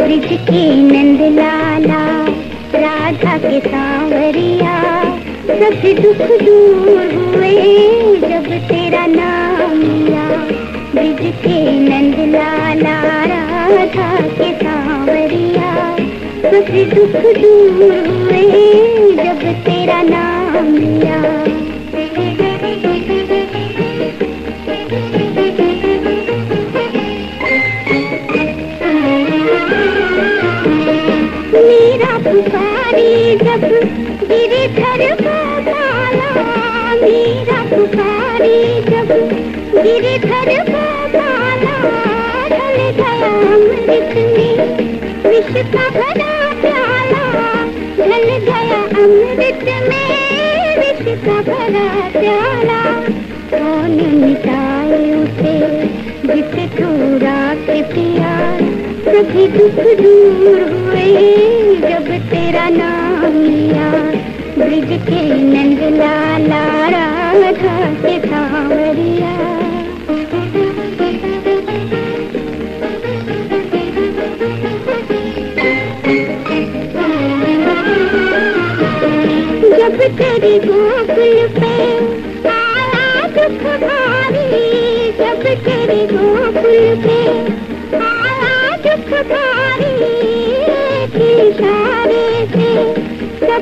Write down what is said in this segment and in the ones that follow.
Bridge के नंद लाला राधा के सांवरिया। सब दुख दूर हुए जब तेरा नाम लिया ब्रिज के नंद लाला राधा के सांवरिया। सब दुख दूर हुए जब पुकारी जब गिरधर पाला मेरा पुकारी जब गिरधर ढल गया अमृत में विष का भरा प्याला, ढल गया अमृत में विष का भरा प्याला। कौन मिटाए उसे, जिसे थोड़ा के पिया, सभी दुख दूर हुए तेरा नाम लिया, ब्रिज के नंद लाला राधा के सांवरिया। जब तेरी गोकुल पे आया दुख भारी, जब तेरी गोकुल पे आया दुख भारी से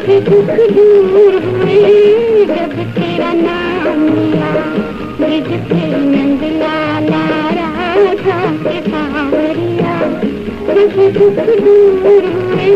दुख दुख दूर हुए जब तेरा नाम लिया ब्रिज पे नंद लाला राधा के सावरिया दुख दुख दूर हुए